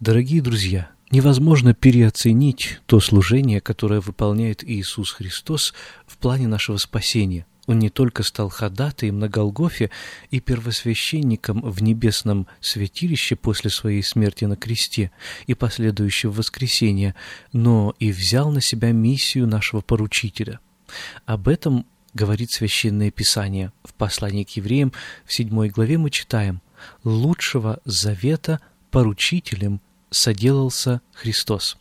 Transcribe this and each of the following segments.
Дорогие друзья, невозможно переоценить то служение, которое выполняет Иисус Христос в плане нашего спасения. Он не только стал ходатаем на Голгофе и первосвященником в небесном святилище после своей смерти на кресте и последующего воскресения, но и взял на себя миссию нашего поручителя. Об этом говорит Священное Писание. В послании к евреям в 7 главе мы читаем «Лучшего завета поручителем соделался Христос.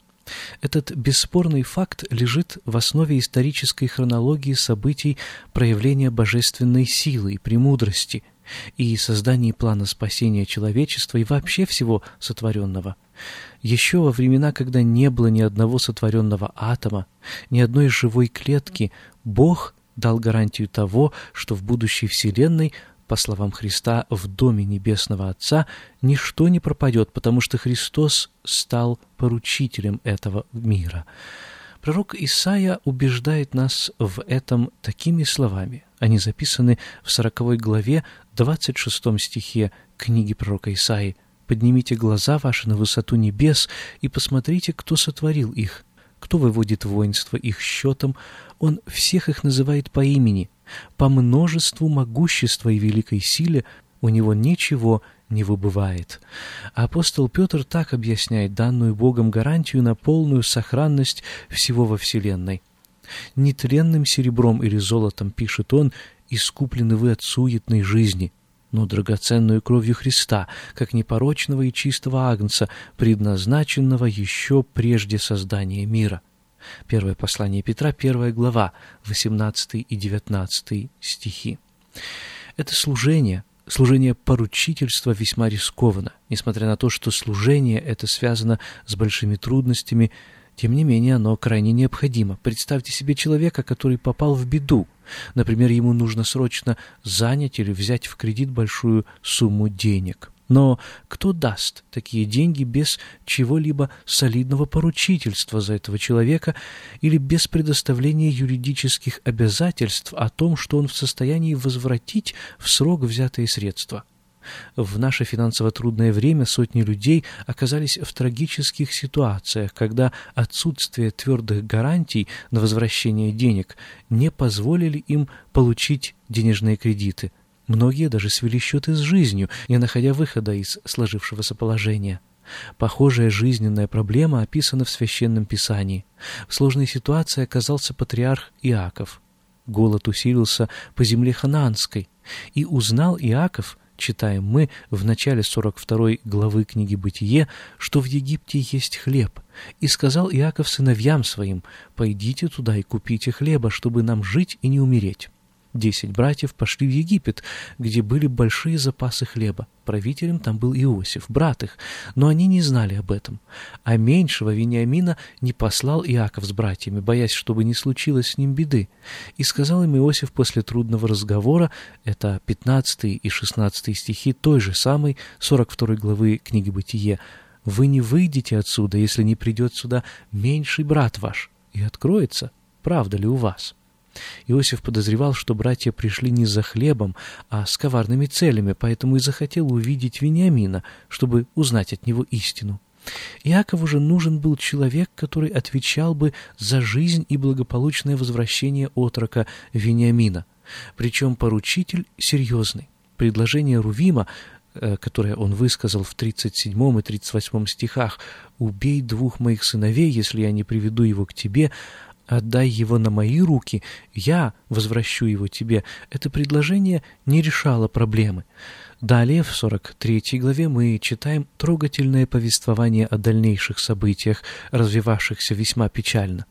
Этот бесспорный факт лежит в основе исторической хронологии событий проявления божественной силы и премудрости и создания плана спасения человечества и вообще всего сотворенного. Еще во времена, когда не было ни одного сотворенного атома, ни одной живой клетки, Бог дал гарантию того, что в будущей Вселенной по словам Христа, в Доме Небесного Отца ничто не пропадет, потому что Христос стал поручителем этого мира. Пророк Исаия убеждает нас в этом такими словами. Они записаны в 40 главе, 26 стихе книги пророка Исаии. «Поднимите глаза ваши на высоту небес и посмотрите, кто сотворил их, кто выводит воинство их счетом, он всех их называет по имени, по множеству могущества и великой силе у него ничего не выбывает. Апостол Петр так объясняет данную Богом гарантию на полную сохранность всего во Вселенной. «Нетленным серебром или золотом, — пишет он, — искуплены вы от суетной жизни, но драгоценную кровью Христа, как непорочного и чистого агнца, предназначенного еще прежде создания мира». Первое послание Петра, первая глава, 18 и 19 стихи. Это служение, служение поручительства весьма рискованно, несмотря на то, что служение это связано с большими трудностями, тем не менее оно крайне необходимо. Представьте себе человека, который попал в беду. Например, ему нужно срочно занять или взять в кредит большую сумму денег – но кто даст такие деньги без чего-либо солидного поручительства за этого человека или без предоставления юридических обязательств о том, что он в состоянии возвратить в срок взятые средства? В наше финансово трудное время сотни людей оказались в трагических ситуациях, когда отсутствие твердых гарантий на возвращение денег не позволили им получить денежные кредиты – Многие даже свели счеты с жизнью, не находя выхода из сложившегося положения. Похожая жизненная проблема описана в Священном Писании. В сложной ситуации оказался патриарх Иаков. Голод усилился по земле хананской, и узнал Иаков, читаем мы в начале 42 главы книги «Бытие», что в Египте есть хлеб. И сказал Иаков сыновьям своим, «Пойдите туда и купите хлеба, чтобы нам жить и не умереть». Десять братьев пошли в Египет, где были большие запасы хлеба. Правителем там был Иосиф, брат их, но они не знали об этом. А меньшего Вениамина не послал Иаков с братьями, боясь, чтобы не случилось с ним беды. И сказал им Иосиф после трудного разговора, это 15 и 16 стихи той же самой 42 главы книги «Бытие», «Вы не выйдете отсюда, если не придет сюда меньший брат ваш, и откроется, правда ли у вас». Иосиф подозревал, что братья пришли не за хлебом, а с коварными целями, поэтому и захотел увидеть Вениамина, чтобы узнать от него истину. Иакову же нужен был человек, который отвечал бы за жизнь и благополучное возвращение отрока Вениамина. Причем поручитель серьезный. Предложение Рувима, э, которое он высказал в 37 и 38 стихах «Убей двух моих сыновей, если я не приведу его к тебе», «Отдай его на мои руки, я возвращу его тебе». Это предложение не решало проблемы. Далее, в 43 главе, мы читаем трогательное повествование о дальнейших событиях, развивавшихся весьма печально.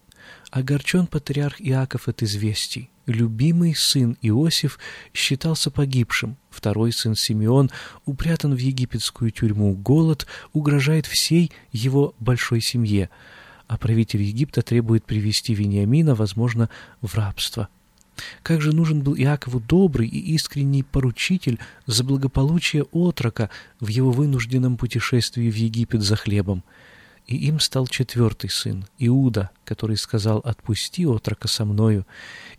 Огорчен патриарх Иаков от известий. Любимый сын Иосиф считался погибшим. Второй сын Симеон упрятан в египетскую тюрьму. Голод угрожает всей его большой семье а правитель Египта требует привести Вениамина, возможно, в рабство. Как же нужен был Иакову добрый и искренний поручитель за благополучие отрока в его вынужденном путешествии в Египет за хлебом – и им стал четвертый сын, Иуда, который сказал «Отпусти отрока со мною,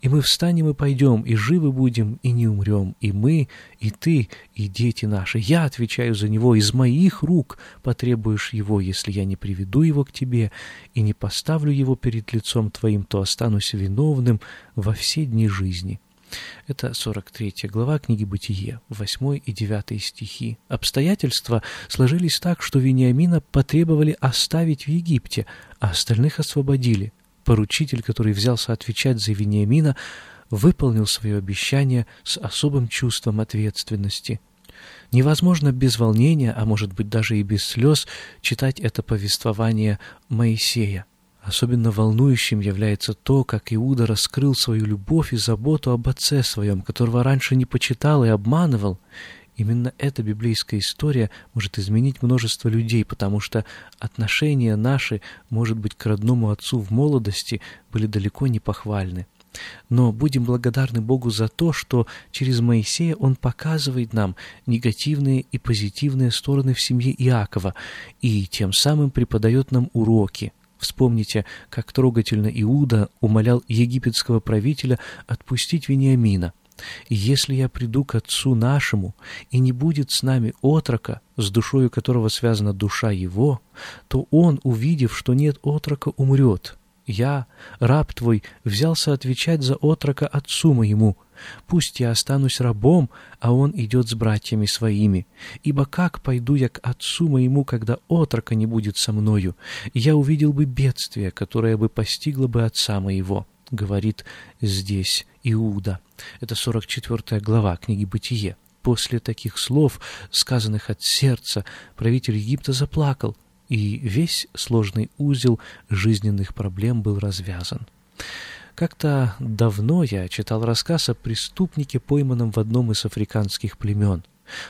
и мы встанем и пойдем, и живы будем, и не умрем, и мы, и ты, и дети наши. Я отвечаю за него, из моих рук потребуешь его, если я не приведу его к тебе и не поставлю его перед лицом твоим, то останусь виновным во все дни жизни». Это 43 глава книги «Бытие», 8 и 9 стихи. Обстоятельства сложились так, что Вениамина потребовали оставить в Египте, а остальных освободили. Поручитель, который взялся отвечать за Вениамина, выполнил свое обещание с особым чувством ответственности. Невозможно без волнения, а может быть даже и без слез, читать это повествование Моисея. Особенно волнующим является то, как Иуда раскрыл свою любовь и заботу об отце своем, которого раньше не почитал и обманывал. Именно эта библейская история может изменить множество людей, потому что отношения наши, может быть, к родному отцу в молодости были далеко не похвальны. Но будем благодарны Богу за то, что через Моисея Он показывает нам негативные и позитивные стороны в семье Иакова и тем самым преподает нам уроки, Вспомните, как трогательно Иуда умолял египетского правителя отпустить Вениамина. «Если я приду к отцу нашему, и не будет с нами отрока, с душою которого связана душа его, то он, увидев, что нет отрока, умрет. Я, раб твой, взялся отвечать за отрока отцу моему, Пусть я останусь рабом, а он идет с братьями своими. Ибо как пойду я к отцу моему, когда отрока не будет со мною? Я увидел бы бедствие, которое бы постигло бы отца моего» говорит здесь Иуда. Это 44 глава книги «Бытие». После таких слов, сказанных от сердца, правитель Египта заплакал, и весь сложный узел жизненных проблем был развязан. Как-то давно я читал рассказ о преступнике, пойманном в одном из африканских племен.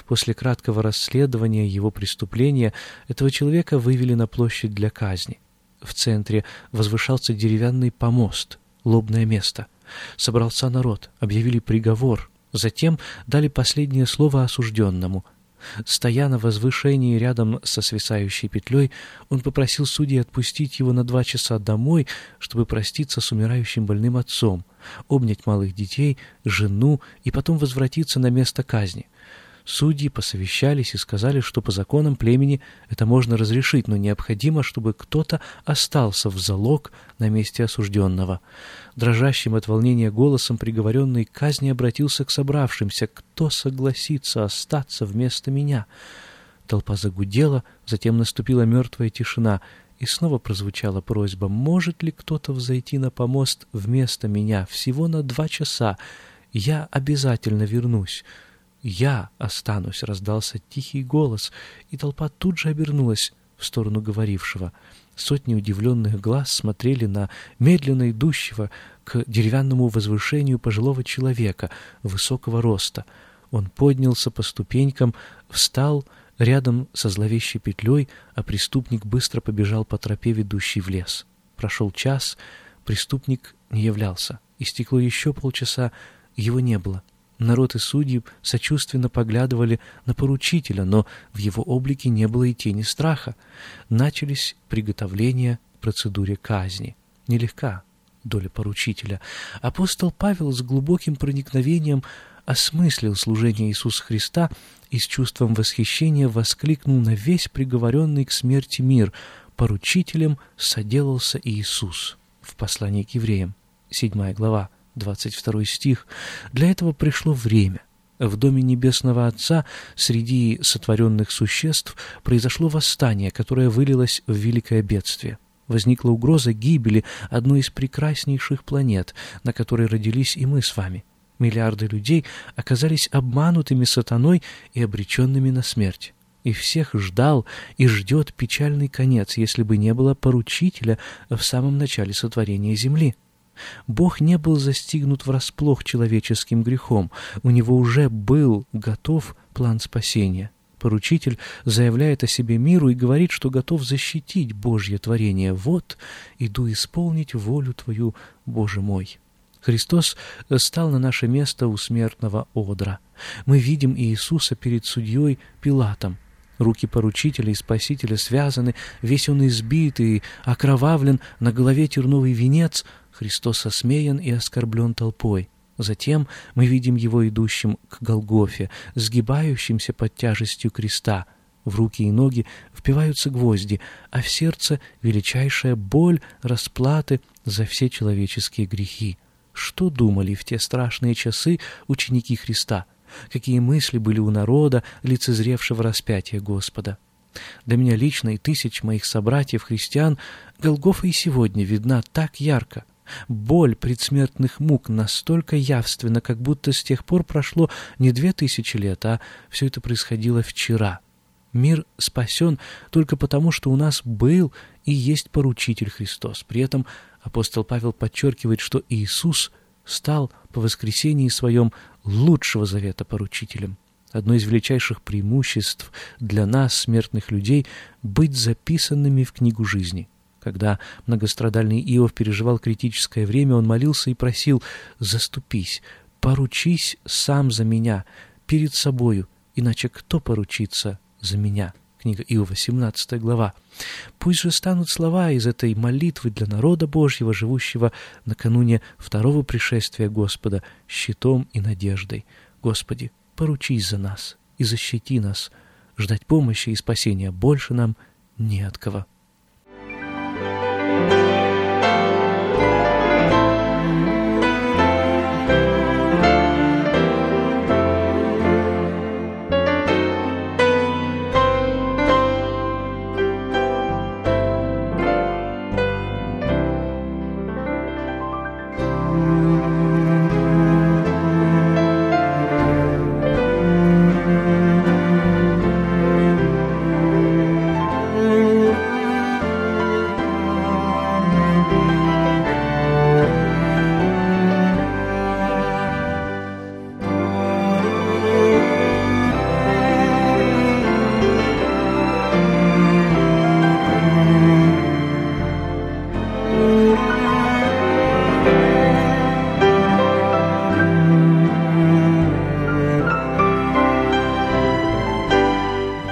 После краткого расследования его преступления этого человека вывели на площадь для казни. В центре возвышался деревянный помост, лобное место. Собрался народ, объявили приговор, затем дали последнее слово осужденному — Стоя на возвышении рядом со свисающей петлей, он попросил судей отпустить его на два часа домой, чтобы проститься с умирающим больным отцом, обнять малых детей, жену и потом возвратиться на место казни. Судьи посовещались и сказали, что по законам племени это можно разрешить, но необходимо, чтобы кто-то остался в залог на месте осужденного. Дрожащим от волнения голосом приговоренный к казни обратился к собравшимся. «Кто согласится остаться вместо меня?» Толпа загудела, затем наступила мертвая тишина, и снова прозвучала просьба, «Может ли кто-то взойти на помост вместо меня всего на два часа? Я обязательно вернусь». «Я останусь», — раздался тихий голос, и толпа тут же обернулась в сторону говорившего. Сотни удивленных глаз смотрели на медленно идущего к деревянному возвышению пожилого человека высокого роста. Он поднялся по ступенькам, встал рядом со зловещей петлей, а преступник быстро побежал по тропе, ведущей в лес. Прошел час, преступник не являлся. Истекло еще полчаса, его не было. Народ и судьи сочувственно поглядывали на поручителя, но в его облике не было и тени страха. Начались приготовления к процедуре казни. Нелегка доля поручителя. Апостол Павел с глубоким проникновением осмыслил служение Иисуса Христа и с чувством восхищения воскликнул на весь приговоренный к смерти мир. Поручителем соделался Иисус. В послании к евреям, 7 глава. 22 стих, для этого пришло время. В доме Небесного Отца среди сотворенных существ произошло восстание, которое вылилось в великое бедствие. Возникла угроза гибели одной из прекраснейших планет, на которой родились и мы с вами. Миллиарды людей оказались обманутыми сатаной и обреченными на смерть. И всех ждал и ждет печальный конец, если бы не было поручителя в самом начале сотворения Земли. Бог не был застигнут врасплох человеческим грехом, у него уже был готов план спасения. Поручитель заявляет о себе миру и говорит, что готов защитить Божье творение. «Вот, иду исполнить волю Твою, Боже мой». Христос стал на наше место у смертного одра. Мы видим Иисуса перед судьей Пилатом. Руки поручителя и спасителя связаны, весь он избит и окровавлен, на голове терновый венец — Христос осмеян и оскорблен толпой. Затем мы видим его идущим к Голгофе, сгибающимся под тяжестью креста. В руки и ноги впиваются гвозди, а в сердце величайшая боль расплаты за все человеческие грехи. Что думали в те страшные часы ученики Христа? Какие мысли были у народа, лицезревшего распятие Господа? Для меня лично и тысяч моих собратьев-христиан Голгофа и сегодня видна так ярко — Боль предсмертных мук настолько явственна, как будто с тех пор прошло не две тысячи лет, а все это происходило вчера. Мир спасен только потому, что у нас был и есть поручитель Христос. При этом апостол Павел подчеркивает, что Иисус стал по воскресении своем лучшего завета поручителем. Одно из величайших преимуществ для нас, смертных людей, быть записанными в книгу жизни – когда многострадальный Иов переживал критическое время, он молился и просил «Заступись, поручись сам за меня, перед собою, иначе кто поручится за меня?» Книга Иова, 17 глава. Пусть же станут слова из этой молитвы для народа Божьего, живущего накануне второго пришествия Господа, щитом и надеждой. Господи, поручись за нас и защити нас. Ждать помощи и спасения больше нам не от кого.